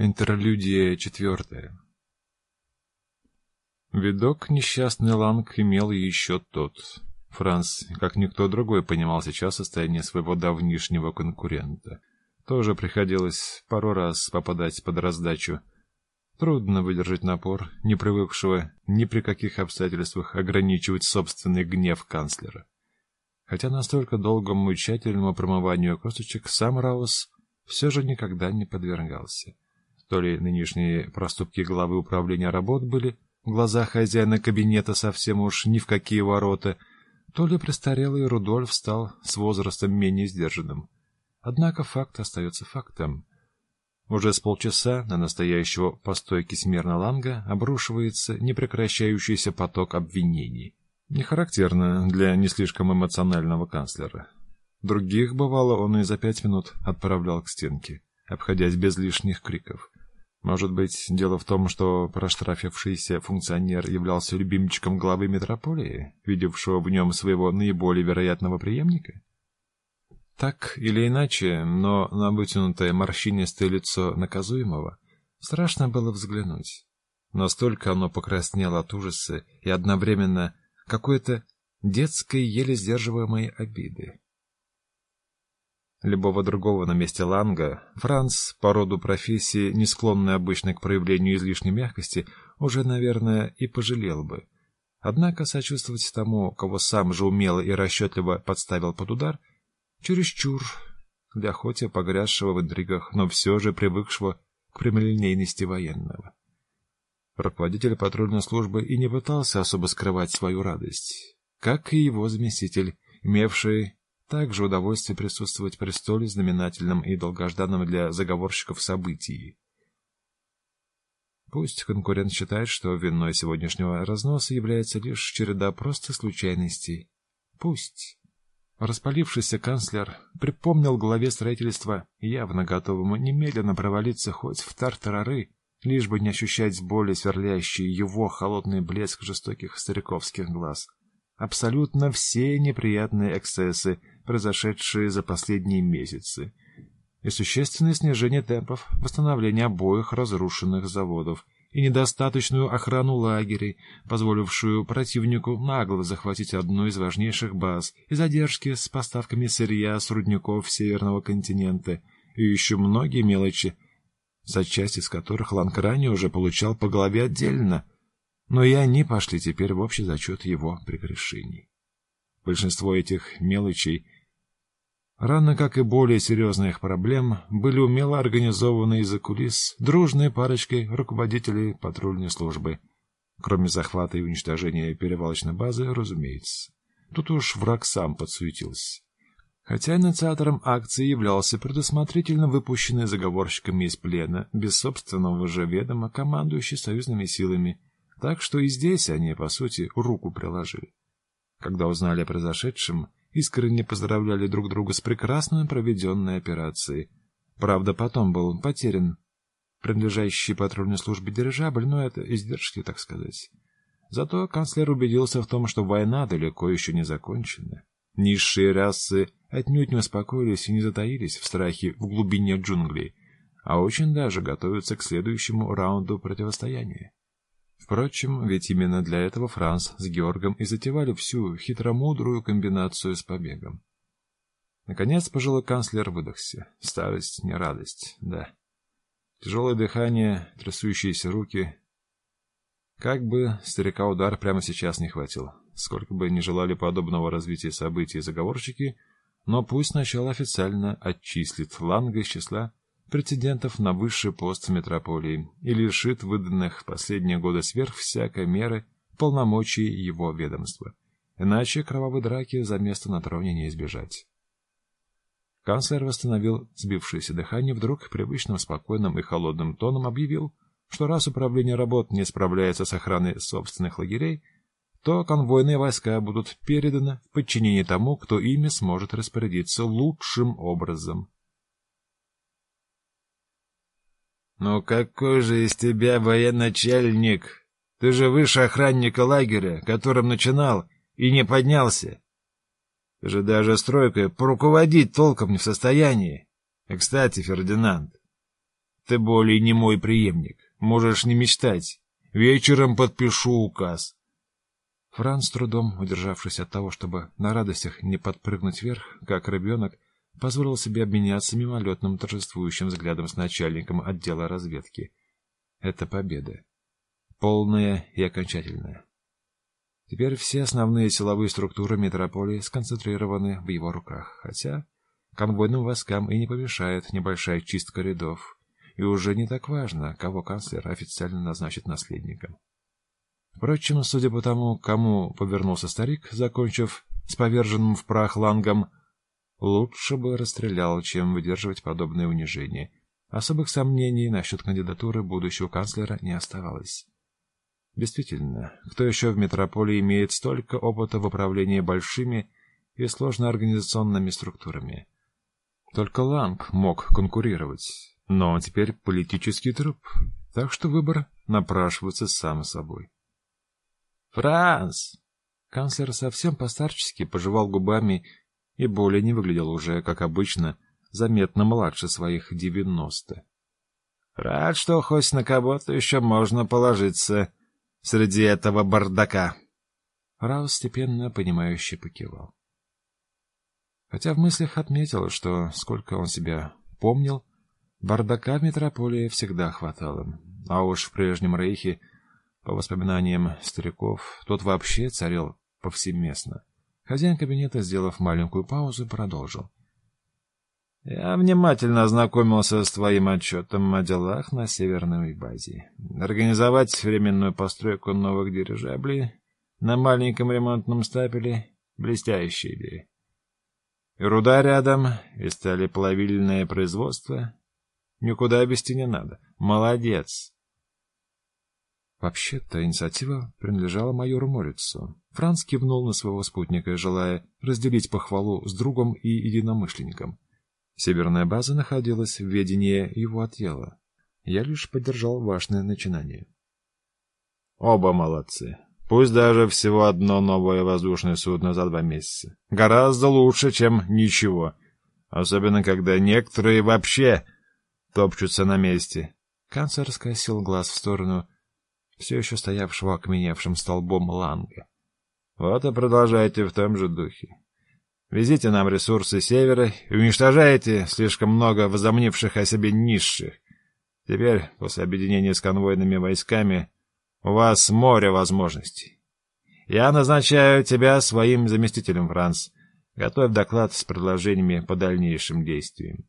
Интерлюдия четвертая. Видок несчастный Ланг имел еще тот. Франц, как никто другой, понимал сейчас состояние своего давнишнего конкурента. Тоже приходилось пару раз попадать под раздачу. Трудно выдержать напор, не привыкшего ни при каких обстоятельствах ограничивать собственный гнев канцлера. Хотя настолько долгому и тщательному промыванию косточек сам Раус все же никогда не подвергался. То ли нынешние проступки главы управления работ были в глазах хозяина кабинета совсем уж ни в какие ворота, то ли престарелый Рудольф стал с возрастом менее сдержанным. Однако факт остается фактом. Уже с полчаса на настоящего по стойке смирно Ланга обрушивается непрекращающийся поток обвинений. Не характерно для не слишком эмоционального канцлера. Других, бывало, он и за пять минут отправлял к стенке, обходясь без лишних криков. Может быть, дело в том, что проштрафившийся функционер являлся любимчиком главы метрополии, видевшего в нем своего наиболее вероятного преемника? Так или иначе, но на вытянутое морщинистое лицо наказуемого страшно было взглянуть. Настолько оно покраснело от ужаса и одновременно какой-то детской, еле сдерживаемой обиды. Любого другого на месте Ланга, Франц, по роду профессии, не склонный обычно к проявлению излишней мягкости, уже, наверное, и пожалел бы. Однако сочувствовать тому, кого сам же умело и расчетливо подставил под удар, чересчур для хоть погрязшего в интригах, но все же привыкшего к прямолинейности военного. Руководитель патрульной службы и не пытался особо скрывать свою радость, как и его заместитель, имевший также удовольствие присутствовать при столь знаменательном и долгожданном для заговорщиков событии. Пусть конкурент считает, что виной сегодняшнего разноса является лишь череда просто случайностей. Пусть. Распалившийся канцлер припомнил главе строительства, явно готовому немедленно провалиться хоть в тартарары, лишь бы не ощущать боли сверлящий его холодный блеск жестоких стариковских глаз. Абсолютно все неприятные эксцессы, произошедшие за последние месяцы, и существенное снижение темпов восстановления обоих разрушенных заводов, и недостаточную охрану лагерей, позволившую противнику нагло захватить одну из важнейших баз, и задержки с поставками сырья с рудников Северного континента, и еще многие мелочи, за часть из которых Ланг ранее уже получал по голове отдельно, но и они пошли теперь в общий зачет его прегрешений. Большинство этих мелочей — Рано, как и более серьезных проблем, были умело организованы из-за кулис дружной парочкой руководителей патрульной службы. Кроме захвата и уничтожения перевалочной базы, разумеется. Тут уж враг сам подсуетился. Хотя инициатором акции являлся предусмотрительно выпущенный заговорщиками из плена, без собственного же ведома, командующий союзными силами, так что и здесь они, по сути, руку приложили. Когда узнали о произошедшем, искренне поздравляли друг друга с прекрасно проведенной операцией. Правда, потом был потерян принадлежащий патрульной службе дирижабль, но это издержки, так сказать. Зато канцлер убедился в том, что война далеко еще не закончена. Низшие расы отнюдь не успокоились и не затаились в страхе в глубине джунглей, а очень даже готовятся к следующему раунду противостояния. Впрочем, ведь именно для этого Франц с Георгом и затевали всю хитромудрую комбинацию с побегом. Наконец пожилой канцлер выдохся. Старость не радость, да. Тяжелое дыхание, трясущиеся руки. Как бы старика удар прямо сейчас не хватил. Сколько бы ни желали подобного развития событий заговорщики, но пусть сначала официально отчислит Ланга из числа претендентов на высший пост в метрополии и лишит выданных последние годы сверх всякой меры полномочий его ведомства. Иначе кровавой драки за место на троне не избежать. Канцлер восстановил сбившееся дыхание, вдруг привычным спокойным и холодным тоном объявил, что раз управление работ не справляется с охраной собственных лагерей, то конвойные войска будут переданы в подчинение тому, кто ими сможет распорядиться лучшим образом. «Ну какой же из тебя военачальник? Ты же выше охранника лагеря, которым начинал и не поднялся. Ты же даже стройкой поруководить толком не в состоянии. И, кстати, Фердинанд, ты более не мой преемник. Можешь не мечтать. Вечером подпишу указ. Франц, трудом удержавшись от того, чтобы на радостях не подпрыгнуть вверх, как ребенок, позволил себе обменяться мимолетным торжествующим взглядом с начальником отдела разведки. Это победа. Полная и окончательная. Теперь все основные силовые структуры метрополии сконцентрированы в его руках, хотя конвойным войскам и не помешает небольшая чистка рядов, и уже не так важно, кого канцлер официально назначит наследником. Впрочем, судя по тому, кому повернулся старик, закончив с поверженным в прах лангом, лучше бы расстрелял, чем выдерживать подобное унижение. Особых сомнений насчет кандидатуры будущего канцлера не оставалось. Действительно, кто еще в метрополии имеет столько опыта в управлении большими и сложно-организационными структурами? Только Ланг мог конкурировать, но он теперь политический труп, так что выбор напрашивается сам собой. «Франц!» Канцлер совсем постарчески пожевал губами и более не выглядел уже, как обычно, заметно младше своих девяносто. «Рад, что хоть на кого-то еще можно положиться среди этого бардака. Раус степенно понимающе покивал. Хотя в мыслях отметил, что сколько он себя помнил, бардака в метрополии всегда хватало. А уж в прежнем рейхе, по воспоминаниям стариков, тот вообще царил повсеместно. Хозяин кабинета, сделав маленькую паузу, продолжил. Я внимательно ознакомился с твоим отчетом о делах на северной базе. Организовать временную постройку новых дирижаблей на маленьком ремонтном стапеле — блестящая идея. И руда рядом, и стали плавильное производство. Никуда вести не надо. Молодец. Вообще-то инициатива принадлежала майору Морицу. Франц кивнул на своего спутника, желая разделить похвалу с другом и единомышленником. Северная база находилась в ведении его отдела. Я лишь поддержал важное начинание. Оба молодцы. Пусть даже всего одно новое воздушное судно за два месяца. Гораздо лучше, чем ничего. Особенно, когда некоторые вообще топчутся на месте. Канцлер скосил глаз в сторону все еще стоявшего окаменевшим столбом Ланга. Вот и продолжайте в том же духе. Везите нам ресурсы севера и уничтожайте слишком много возомнивших о себе низших. Теперь, после объединения с конвойными войсками, у вас море возможностей. Я назначаю тебя своим заместителем, Франц. Готовь доклад с предложениями по дальнейшим действиям.